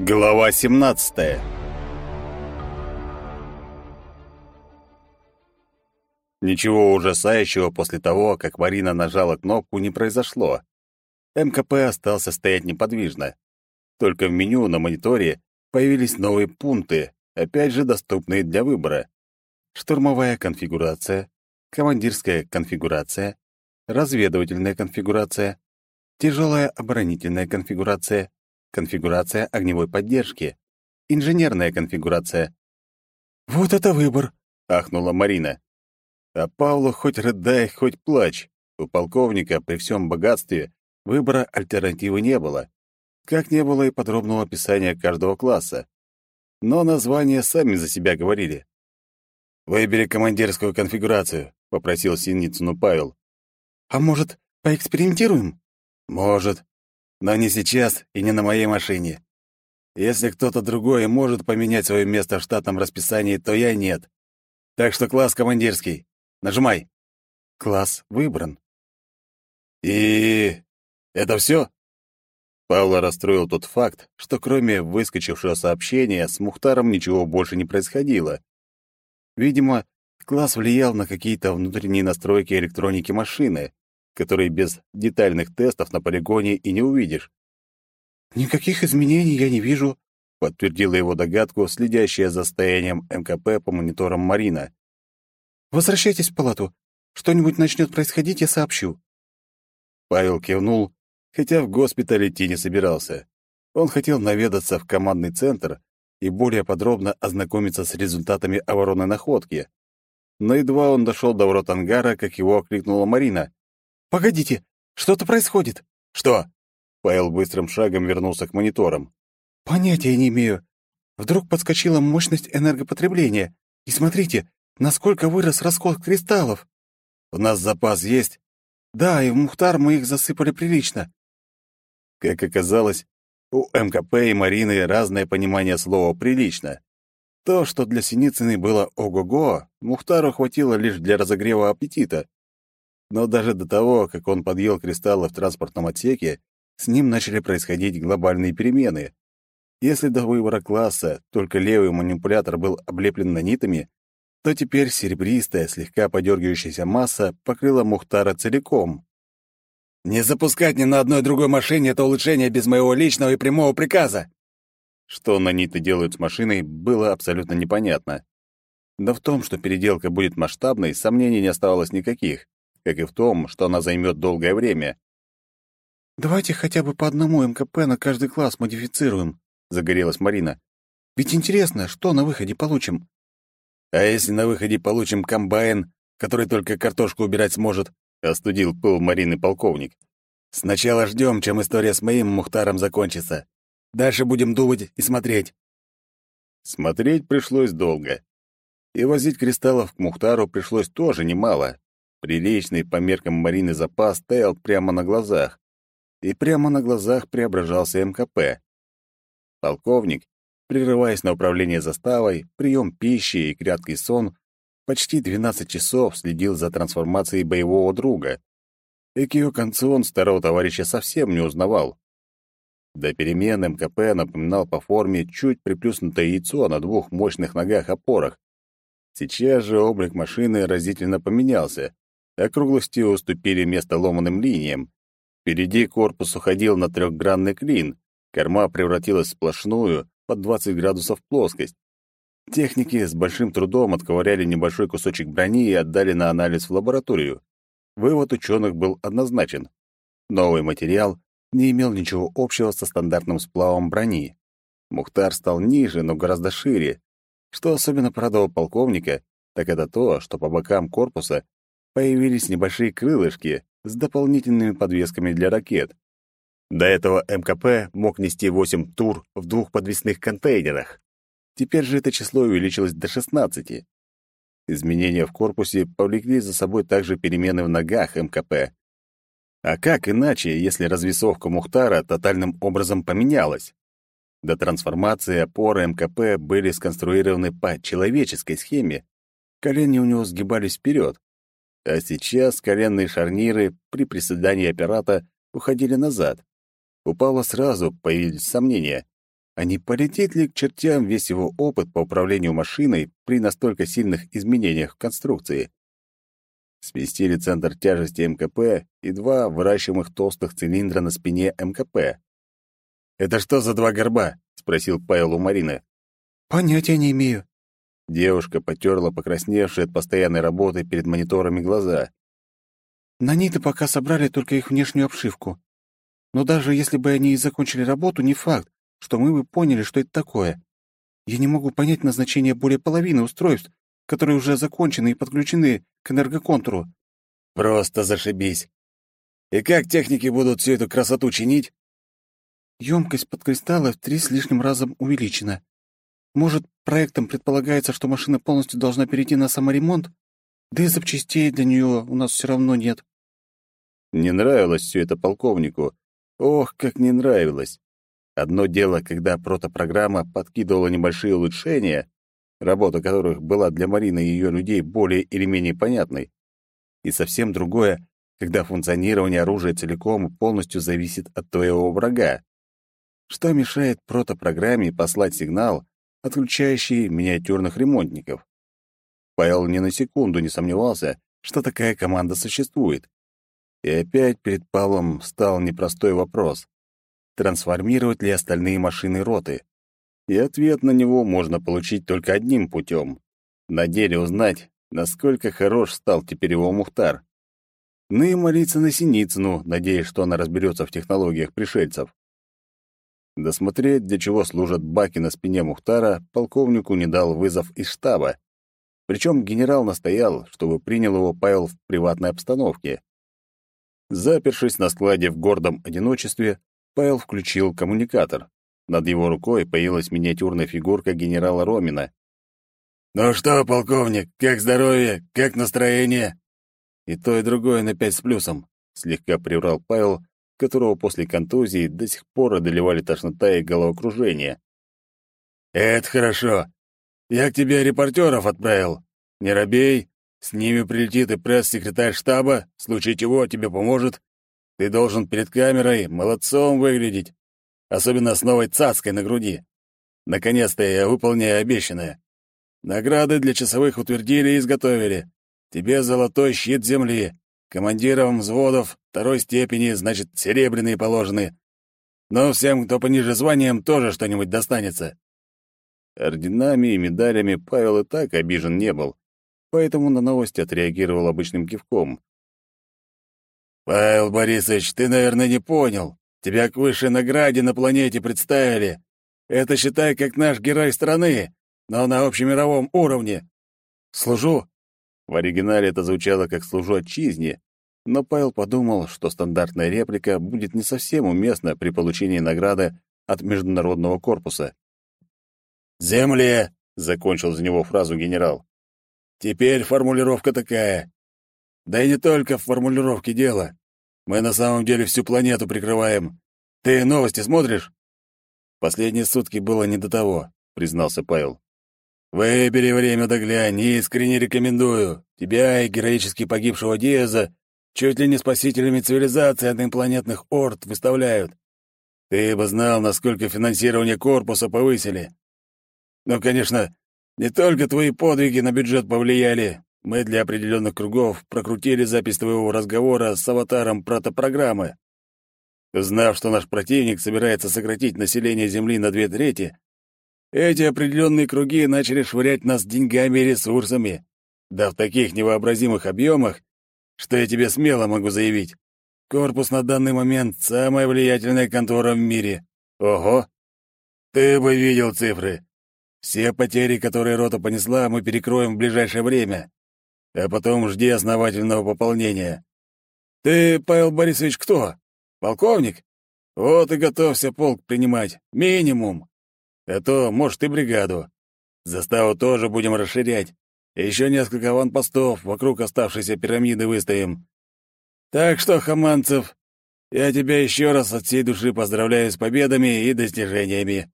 Глава 17 Ничего ужасающего после того, как Марина нажала кнопку, не произошло. МКП остался стоять неподвижно. Только в меню на мониторе появились новые пункты, опять же доступные для выбора. Штурмовая конфигурация, командирская конфигурация, разведывательная конфигурация, тяжелая оборонительная конфигурация, конфигурация огневой поддержки, инженерная конфигурация. «Вот это выбор!» — ахнула Марина. А Павлу хоть рыдай, хоть плачь. У полковника при всем богатстве выбора альтернативы не было. Как не было и подробного описания каждого класса. Но названия сами за себя говорили. «Выбери командирскую конфигурацию», — попросил Синицыну Павел. «А может, поэкспериментируем?» «Может. Но не сейчас и не на моей машине. Если кто-то другой может поменять свое место в штатном расписании, то я нет. Так что класс командирский. Нажимай. Класс выбран. И это все? Павла расстроил тот факт, что кроме выскочившего сообщения с Мухтаром ничего больше не происходило. Видимо, класс влиял на какие-то внутренние настройки электроники машины, которые без детальных тестов на полигоне и не увидишь. «Никаких изменений я не вижу», — подтвердила его догадку, следящая за состоянием МКП по мониторам Марина. Возвращайтесь в палату. Что-нибудь начнет происходить, я сообщу». Павел кивнул, хотя в госпиталь идти не собирался. Он хотел наведаться в командный центр и более подробно ознакомиться с результатами оборонной находки. Но едва он дошел до ворот ангара, как его окликнула Марина. «Погодите, что-то происходит». «Что?» Павел быстрым шагом вернулся к мониторам. «Понятия не имею. Вдруг подскочила мощность энергопотребления. И смотрите, Насколько вырос расход кристаллов? У нас запас есть? Да, и в Мухтар мы их засыпали прилично. Как оказалось, у МКП и Марины разное понимание слова «прилично». То, что для Синицыной было ого-го, Мухтару хватило лишь для разогрева аппетита. Но даже до того, как он подъел кристаллы в транспортном отсеке, с ним начали происходить глобальные перемены. Если до выбора класса только левый манипулятор был облеплен нанитами, то теперь серебристая, слегка подергивающаяся масса покрыла Мухтара целиком. «Не запускать ни на одной другой машине это улучшение без моего личного и прямого приказа!» Что наниты делают с машиной, было абсолютно непонятно. Но в том, что переделка будет масштабной, сомнений не оставалось никаких, как и в том, что она займет долгое время. «Давайте хотя бы по одному МКП на каждый класс модифицируем», — загорелась Марина. «Ведь интересно, что на выходе получим? А если на выходе получим комбайн, который только картошку убирать сможет?» — остудил пыл Марины полковник. «Сначала ждем, чем история с моим Мухтаром закончится. Дальше будем думать и смотреть». Смотреть пришлось долго. И возить кристаллов к Мухтару пришлось тоже немало. Приличный по меркам Марины запас стоял прямо на глазах. И прямо на глазах преображался МКП. Полковник, прерываясь на управление заставой, прием пищи и краткий сон, почти 12 часов следил за трансформацией боевого друга. Концу он старого товарища совсем не узнавал. До перемен МКП напоминал по форме чуть приплюснутое яйцо на двух мощных ногах-опорах. Сейчас же облик машины разительно поменялся. Округлости уступили место ломаным линиям. Впереди корпус уходил на трехгранный клин, корма превратилась в сплошную, под 20 градусов плоскость. Техники с большим трудом отковыряли небольшой кусочек брони и отдали на анализ в лабораторию. Вывод ученых был однозначен. Новый материал не имел ничего общего со стандартным сплавом брони. Мухтар стал ниже, но гораздо шире. Что особенно порадовало полковника, так это то, что по бокам корпуса появились небольшие крылышки с дополнительными подвесками для ракет. До этого МКП мог нести 8 тур в двух подвесных контейнерах. Теперь же это число увеличилось до 16. Изменения в корпусе повлекли за собой также перемены в ногах МКП. А как иначе, если развесовка Мухтара тотальным образом поменялась? До трансформации опоры МКП были сконструированы по человеческой схеме. колени у него сгибались вперед. А сейчас коленные шарниры при приседании аппарата уходили назад. У Павла сразу появились сомнения. А не полетит ли к чертям весь его опыт по управлению машиной при настолько сильных изменениях в конструкции? Сместили центр тяжести МКП и два выращиваемых толстых цилиндра на спине МКП. «Это что за два горба?» — спросил Павел у Марины. «Понятия не имею». Девушка потерла покрасневшие от постоянной работы перед мониторами глаза. «На ней-то пока собрали только их внешнюю обшивку. Но даже если бы они и закончили работу, не факт, что мы бы поняли, что это такое. Я не могу понять назначение более половины устройств, которые уже закончены и подключены к энергоконтуру. Просто зашибись. И как техники будут всю эту красоту чинить? Емкость подкристалла в три с лишним разом увеличена. Может, проектом предполагается, что машина полностью должна перейти на саморемонт? Да и запчастей для нее у нас все равно нет. Не нравилось все это полковнику. Ох, как не нравилось. Одно дело, когда протопрограмма подкидывала небольшие улучшения, работа которых была для Марины и ее людей более или менее понятной, и совсем другое, когда функционирование оружия целиком и полностью зависит от твоего врага. Что мешает протопрограмме послать сигнал, отключающий миниатюрных ремонтников? Павел ни на секунду не сомневался, что такая команда существует. И опять перед Павлом стал непростой вопрос трансформировать ли остальные машины роты. И ответ на него можно получить только одним путем — на деле узнать, насколько хорош стал теперь его Мухтар. Ну и молиться на Синицыну, надеясь, что она разберется в технологиях пришельцев. Досмотреть, для чего служат баки на спине Мухтара, полковнику не дал вызов из штаба. Причем генерал настоял, чтобы принял его Павел в приватной обстановке. Запершись на складе в гордом одиночестве, Павел включил коммуникатор. Над его рукой появилась миниатюрная фигурка генерала Ромина. «Ну что, полковник, как здоровье, как настроение?» «И то, и другое на пять с плюсом», — слегка приврал Павел, которого после контузии до сих пор одолевали тошнота и головокружение. «Это хорошо. Я к тебе репортеров отправил. Не робей, с ними прилетит и пресс-секретарь штаба, в случае чего тебе поможет. Ты должен перед камерой молодцом выглядеть, особенно с новой цацкой на груди. Наконец-то я выполняю обещанное. Награды для часовых утвердили и изготовили. Тебе золотой щит земли, командирам взводов второй степени, значит, серебряные положены. Но всем, кто пониже званием, тоже что-нибудь достанется. Орденами и медалями Павел и так обижен не был, поэтому на новости отреагировал обычным кивком. «Павел Борисович, ты, наверное, не понял. Тебя к высшей награде на планете представили. Это считай как наш герой страны, но на общемировом уровне. Служу». В оригинале это звучало как «служу отчизне», но Павел подумал, что стандартная реплика будет не совсем уместна при получении награды от Международного корпуса. «Земле!» — закончил за него фразу генерал. «Теперь формулировка такая. Да и не только в формулировке дела. Мы на самом деле всю планету прикрываем. Ты новости смотришь? Последние сутки было не до того, признался Павел. Выбери время да глянь, искренне рекомендую. Тебя и героически погибшего Диаза чуть ли не спасителями цивилизации однопланетных орд выставляют. Ты бы знал, насколько финансирование корпуса повысили. Ну, конечно, не только твои подвиги на бюджет повлияли, мы для определенных кругов прокрутили запись твоего разговора с аватаром протопрограммы. Знав, что наш противник собирается сократить население Земли на две трети, эти определенные круги начали швырять нас деньгами и ресурсами, да в таких невообразимых объемах, что я тебе смело могу заявить. Корпус на данный момент — самая влиятельная контора в мире. Ого! Ты бы видел цифры. Все потери, которые рота понесла, мы перекроем в ближайшее время а потом жди основательного пополнения. Ты, Павел Борисович, кто? Полковник? Вот и готовься полк принимать. Минимум. А то, может, и бригаду. Заставу тоже будем расширять. Еще несколько ванпостов вокруг оставшейся пирамиды выставим. Так что, Хаманцев, я тебя еще раз от всей души поздравляю с победами и достижениями.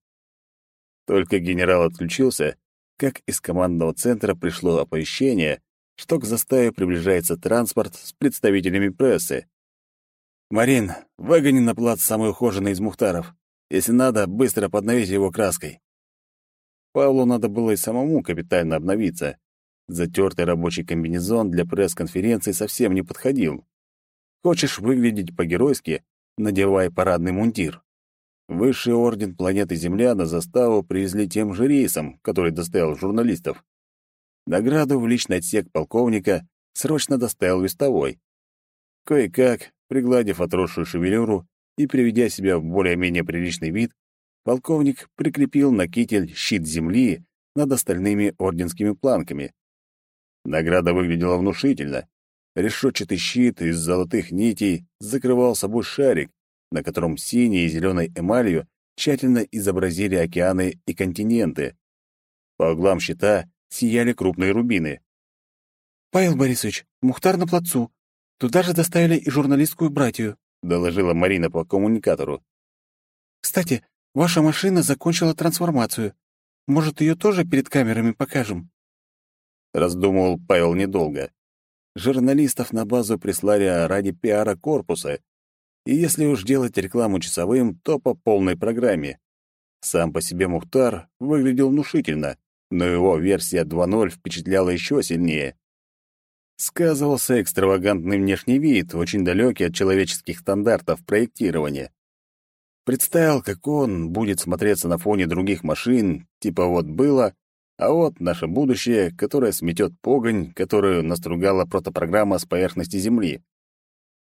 Только генерал отключился, как из командного центра пришло оповещение, что к заставе приближается транспорт с представителями прессы. «Марин, выгони на плац самый ухоженный из мухтаров. Если надо, быстро подновите его краской». Павлу надо было и самому капитально обновиться. Затертый рабочий комбинезон для пресс-конференции совсем не подходил. Хочешь выглядеть по-геройски — надевай парадный мундир. Высший орден планеты Земля на заставу привезли тем же рейсом, который доставил журналистов. Награду в личный отсек полковника срочно доставил вестовой. Кое-как, пригладив отросшую шевелюру и приведя себя в более-менее приличный вид, полковник прикрепил на китель щит земли над остальными орденскими планками. Награда выглядела внушительно. Решетчатый щит из золотых нитей закрывал собой шарик, на котором синей и зеленой эмалью тщательно изобразили океаны и континенты. По углам щита сияли крупные рубины. «Павел Борисович, Мухтар на плацу. Туда же доставили и журналистскую братью», — доложила Марина по коммуникатору. «Кстати, Ваша машина закончила трансформацию. Может, ее тоже перед камерами покажем?» Раздумывал Павел недолго. Журналистов на базу прислали ради пиара корпуса. И если уж делать рекламу часовым, то по полной программе. Сам по себе Мухтар выглядел внушительно, но его версия 2.0 впечатляла еще сильнее. Сказывался экстравагантный внешний вид, очень далекий от человеческих стандартов проектирования. Представил, как он будет смотреться на фоне других машин, типа вот было, а вот наше будущее, которое сметет погонь, которую настругала протопрограмма с поверхности Земли.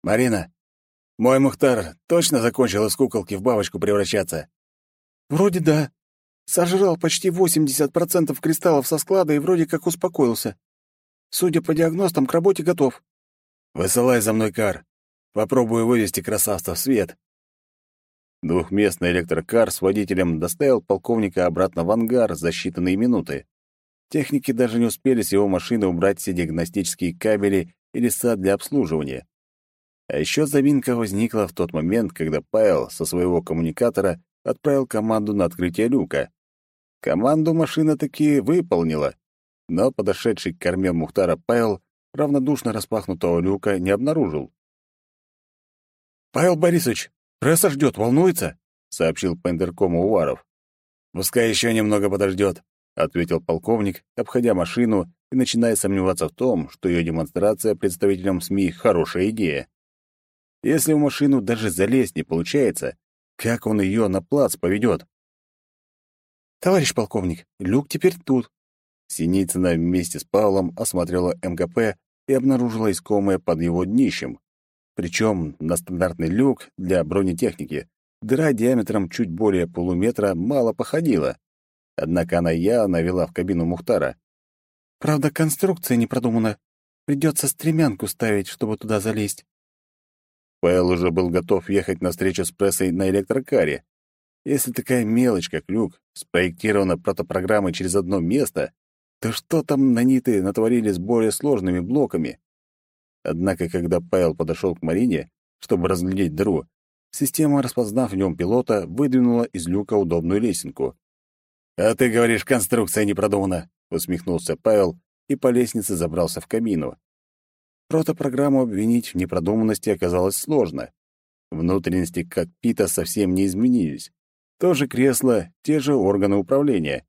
«Марина, мой Мухтар точно закончил из куколки в бабочку превращаться?» «Вроде да. Сожрал почти 80% кристаллов со склада и вроде как успокоился. Судя по диагностам, к работе готов». «Высылай за мной кар. Попробую вывести красавца в свет. Двухместный электрокар с водителем доставил полковника обратно в ангар за считанные минуты. Техники даже не успели с его машины убрать все диагностические кабели и леса для обслуживания. А еще заминка возникла в тот момент, когда Павел со своего коммуникатора отправил команду на открытие люка. Команду машина таки выполнила, но подошедший к корме Мухтара Павел равнодушно распахнутого люка не обнаружил. «Павел Борисович, «Пресса ждет, волнуется», — сообщил по интеркому Уваров. «Пускай еще немного подождет», — ответил полковник, обходя машину и начиная сомневаться в том, что ее демонстрация представителям СМИ — хорошая идея. Если в машину даже залезть не получается, как он ее на плац поведет? «Товарищ полковник, люк теперь тут». Синицына вместе с Павлом осмотрела МКП и обнаружила искомое под его днищем. Причем на стандартный люк для бронетехники дыра диаметром чуть более полуметра мало походила. Однако она явно вела в кабину Мухтара. «Правда, конструкция не продумана. Придется стремянку ставить, чтобы туда залезть». Пэл уже был готов ехать на встречу с прессой на электрокаре. Если такая мелочь, как люк, спроектирована протопрограммой через одно место, то что там наниты натворили с более сложными блоками? Однако, когда Павел подошел к Марине, чтобы разглядеть дыру, система, распознав в нем пилота, выдвинула из люка удобную лесенку. «А ты говоришь, конструкция не продумана», — усмехнулся Павел и по лестнице забрался в кабину. Протопрограмму обвинить в непродуманности оказалось сложно. Внутренности кокпита совсем не изменились. То же кресло, те же органы управления.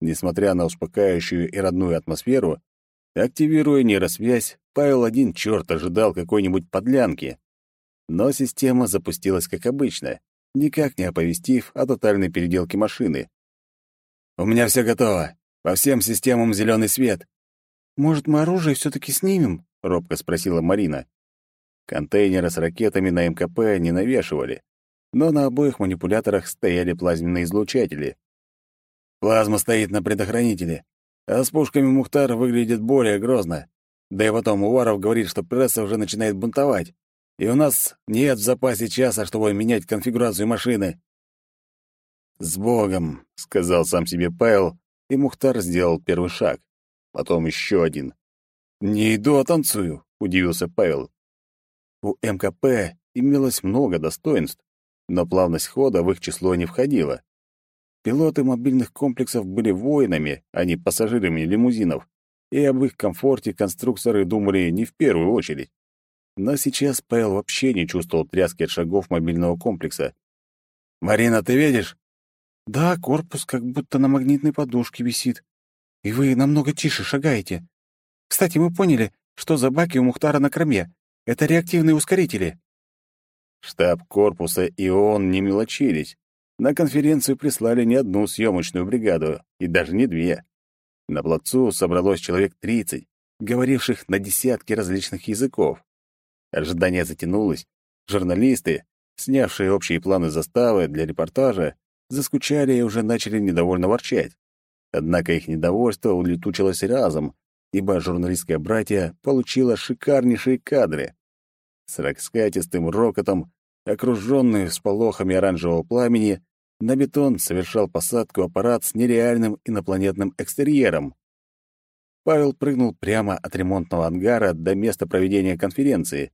Несмотря на успокаивающую и родную атмосферу, активируя нейросвязь, Павел один черт ожидал какой-нибудь подлянки. Но система запустилась как обычно, никак не оповестив о тотальной переделке машины. «У меня все готово. По всем системам зеленый свет». «Может, мы оружие все таки снимем?» — робко спросила Марина. Контейнеры с ракетами на МКП не навешивали, но на обоих манипуляторах стояли плазменные излучатели. Плазма стоит на предохранителе, а с пушками Мухтар выглядит более грозно. Да и потом Уваров говорит, что пресса уже начинает бунтовать, и у нас нет в запасе часа, чтобы менять конфигурацию машины. «С Богом!» — сказал сам себе Павел, и Мухтар сделал первый шаг. Потом еще один. «Не иду, а танцую», — удивился Павел. У МКП имелось много достоинств, но плавность хода в их число не входила. Пилоты мобильных комплексов были воинами, а не пассажирами лимузинов, и об их комфорте конструкторы думали не в первую очередь. Но сейчас Павел вообще не чувствовал тряски от шагов мобильного комплекса. «Марина, ты видишь?» «Да, корпус как будто на магнитной подушке висит. И вы намного тише шагаете. Кстати, мы поняли, что за баки у Мухтара на корме. Это реактивные ускорители». Штаб корпуса и ООН не мелочились. На конференцию прислали не одну съемочную бригаду, и даже не две. На плацу собралось человек 30, говоривших на десятки различных языков. Ожидание затянулось. Журналисты, снявшие общие планы заставы для репортажа, заскучали и уже начали недовольно ворчать. Однако их недовольство улетучилось разом, ибо журналистское братья получило шикарнейшие кадры. С раскатистым рокотом, окруженный всполохами оранжевого пламени, на бетон совершал посадку аппарат с нереальным инопланетным экстерьером. Павел прыгнул прямо от ремонтного ангара до места проведения конференции.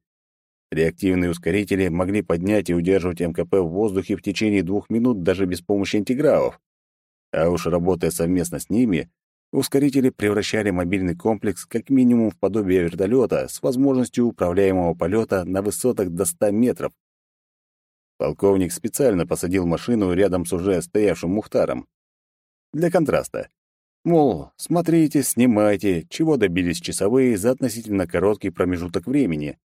Реактивные ускорители могли поднять и удерживать МКП в воздухе в течение двух минут даже без помощи антигравов. А уж работая совместно с ними, ускорители превращали мобильный комплекс как минимум в подобие вертолета с возможностью управляемого полета на высотах до 100 метров. Полковник специально посадил машину рядом с уже стоявшим Мухтаром. Для контраста. Мол, смотрите, снимайте, чего добились часовые за относительно короткий промежуток времени.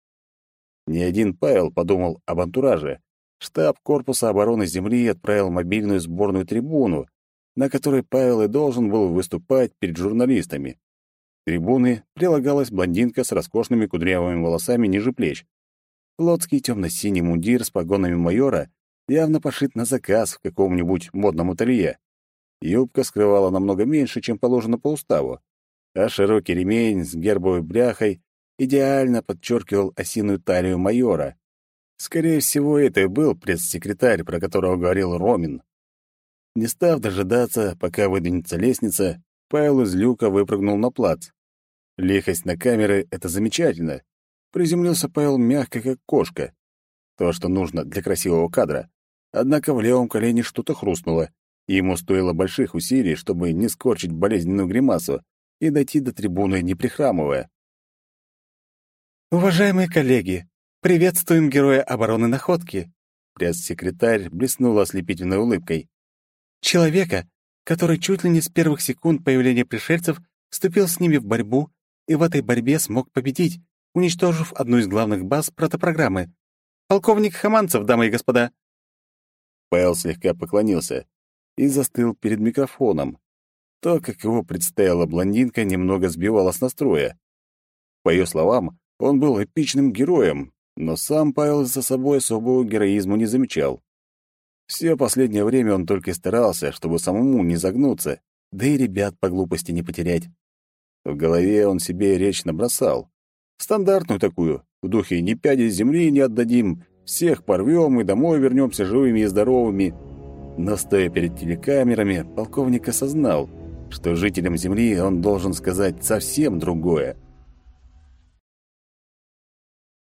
Ни один Павел подумал об антураже. Штаб Корпуса обороны Земли отправил мобильную сборную трибуну, на которой Павел и должен был выступать перед журналистами. К трибуны прилагалась блондинка с роскошными кудрявыми волосами ниже плеч. Флотский темно-синий мундир с погонами майора явно пошит на заказ в каком-нибудь модном ателье. Юбка скрывала намного меньше, чем положено по уставу, а широкий ремень с гербовой бляхой идеально подчеркивал осиную талию майора. Скорее всего, это и был пресс-секретарь, про которого говорил Ромин. Не став дожидаться, пока выдвинется лестница, Павел из люка выпрыгнул на плац. Лихость на камеры — это замечательно, Приземлился Павел мягко, как кошка. То, что нужно для красивого кадра. Однако в левом колене что-то хрустнуло, и ему стоило больших усилий, чтобы не скорчить болезненную гримасу и дойти до трибуны, не прихрамывая. «Уважаемые коллеги, приветствуем героя обороны находки!» Пресс-секретарь блеснула ослепительной улыбкой. «Человека, который чуть ли не с первых секунд появления пришельцев вступил с ними в борьбу и в этой борьбе смог победить, уничтожив одну из главных баз протопрограммы. Полковник Хаманцев, дамы и господа!» Пэл слегка поклонился и застыл перед микрофоном. То, как его представила блондинка, немного сбивало с настроя. По ее словам, он был эпичным героем, но сам Павел за собой особого героизма не замечал. Все последнее время он только старался, чтобы самому не загнуться, да и ребят по глупости не потерять. В голове он себе речь набросал. Стандартную такую, в духе «ни пяди земли не отдадим», «всех порвем и домой вернемся живыми и здоровыми». Но, стоя перед телекамерами, полковник осознал, что жителям Земли он должен сказать совсем другое —